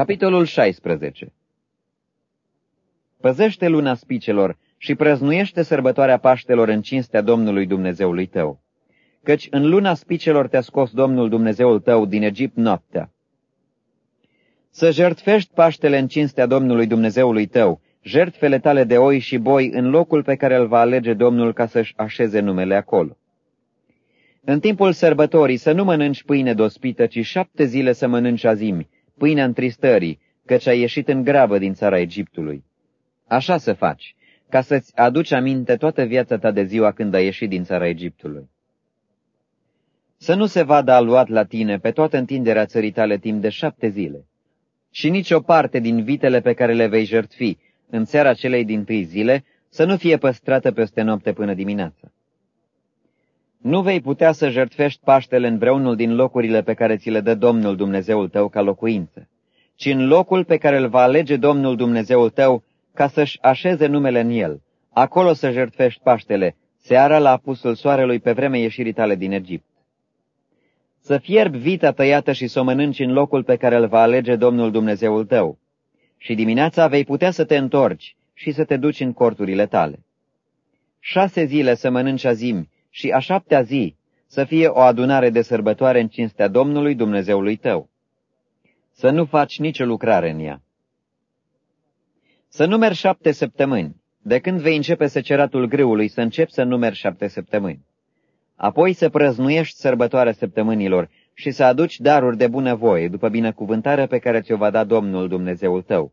Capitolul 16 Păzește luna spicelor și prăznuiește sărbătoarea Paștelor în cinstea Domnului Dumnezeului tău, căci în luna spicelor te-a scos Domnul Dumnezeul tău din Egipt noaptea. Să jertfești Paștele în cinstea Domnului Dumnezeului tău, jertfele tale de oi și boi în locul pe care îl va alege Domnul ca să-și așeze numele acolo. În timpul sărbătorii să nu mănânci pâine dospită, ci șapte zile să mănânci azimi, pâinea întristării, căci ai ieșit în grabă din țara Egiptului. Așa să faci, ca să-ți aduci aminte toată viața ta de ziua când ai ieșit din țara Egiptului. Să nu se vadă aluat la tine pe toată întinderea țării tale timp de șapte zile, și nici o parte din vitele pe care le vei jertfi în seara celei din tâi zile să nu fie păstrată peste noapte până dimineața. Nu vei putea să jertfești Paștele în vreunul din locurile pe care ți le dă Domnul Dumnezeul tău ca locuință, ci în locul pe care îl va alege Domnul Dumnezeul tău ca să-și așeze numele în el. Acolo să jertfești Paștele, seara la apusul soarelui pe vremea ieșirii tale din Egipt. Să fierbi vita tăiată și să o mănânci în locul pe care îl va alege Domnul Dumnezeul tău. Și dimineața vei putea să te întorci și să te duci în corturile tale. Șase zile să mănânci azimi și a șaptea zi să fie o adunare de sărbătoare în cinstea Domnului Dumnezeului tău. Să nu faci nicio lucrare în ea. Să numeri șapte săptămâni, de când vei începe seceratul grâului, să începi să numeri șapte săptămâni. Apoi să prăznuiești sărbătoarea săptămânilor și să aduci daruri de bunăvoie, după binecuvântarea pe care ți-o va da Domnul Dumnezeul tău.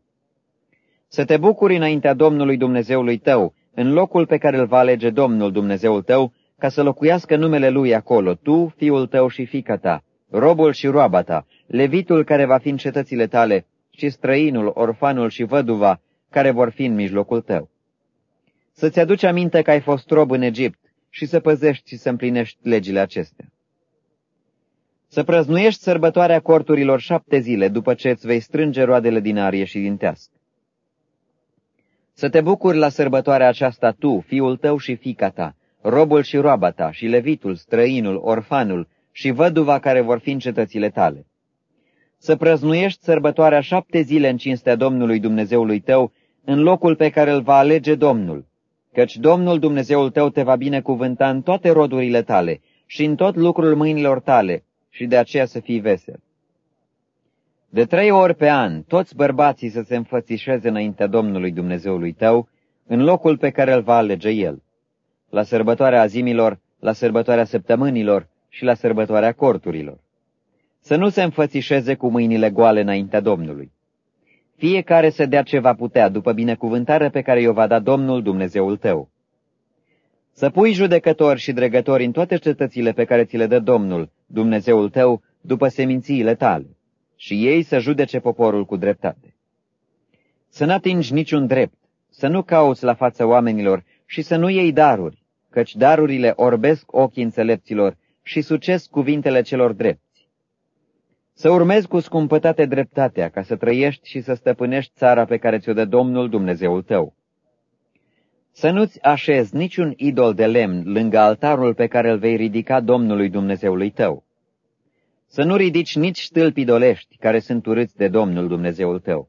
Să te bucuri înaintea Domnului Dumnezeului tău, în locul pe care îl va alege Domnul Dumnezeul tău, ca să locuiască numele Lui acolo, tu, fiul tău și fica ta, robul și roaba ta, levitul care va fi în cetățile tale, și străinul, orfanul și văduva, care vor fi în mijlocul tău. Să-ți aduci aminte că ai fost rob în Egipt și să păzești și să împlinești legile acestea. Să prăznuiești sărbătoarea corturilor șapte zile după ce îți vei strânge roadele din arie și din teasc. Să te bucuri la sărbătoarea aceasta tu, fiul tău și fica ta, robul și roaba ta, și levitul, străinul, orfanul și văduva care vor fi în cetățile tale. Să prăznuiești sărbătoarea șapte zile în cinstea Domnului Dumnezeului tău, în locul pe care îl va alege Domnul, căci Domnul Dumnezeul tău te va binecuvânta în toate rodurile tale și în tot lucrul mâinilor tale, și de aceea să fii vesel. De trei ori pe an, toți bărbații să se înfățișeze înaintea Domnului Dumnezeului tău, în locul pe care îl va alege El la sărbătoarea azimilor, la sărbătoarea săptămânilor și la sărbătoarea corturilor. Să nu se înfățișeze cu mâinile goale înaintea Domnului. Fiecare să dea ce va putea după binecuvântarea pe care i-o va da Domnul Dumnezeul tău. Să pui judecători și dregători în toate cetățile pe care ți le dă Domnul, Dumnezeul tău, după semințiile tale, și ei să judece poporul cu dreptate. Să n-atingi niciun drept, să nu cauți la fața oamenilor și să nu iei daruri, căci darurile orbesc ochii înțelepților și sucesc cuvintele celor drepți. Să urmezi cu scumpătate dreptatea, ca să trăiești și să stăpânești țara pe care ți-o dă Domnul Dumnezeul tău. Să nu-ți așezi niciun idol de lemn lângă altarul pe care îl vei ridica Domnului Dumnezeului tău. Să nu ridici nici stâlpi idolești care sunt urâți de Domnul Dumnezeul tău.